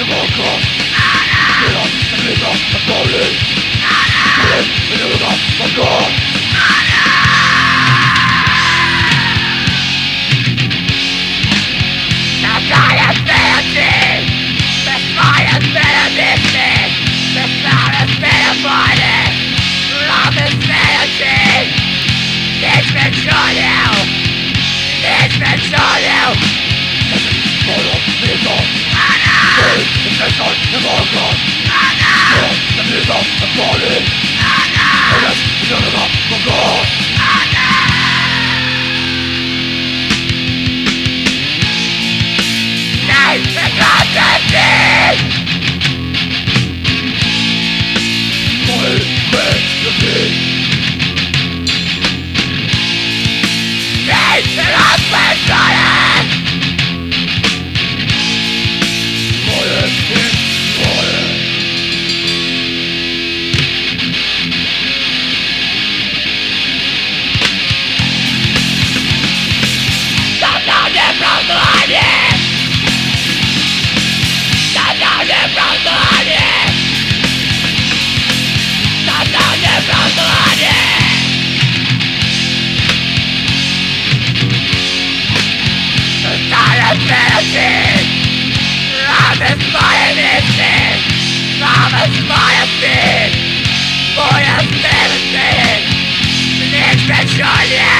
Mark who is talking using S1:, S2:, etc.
S1: the vocal
S2: Hey, God, that's it! sin. Love is my sin. Sin.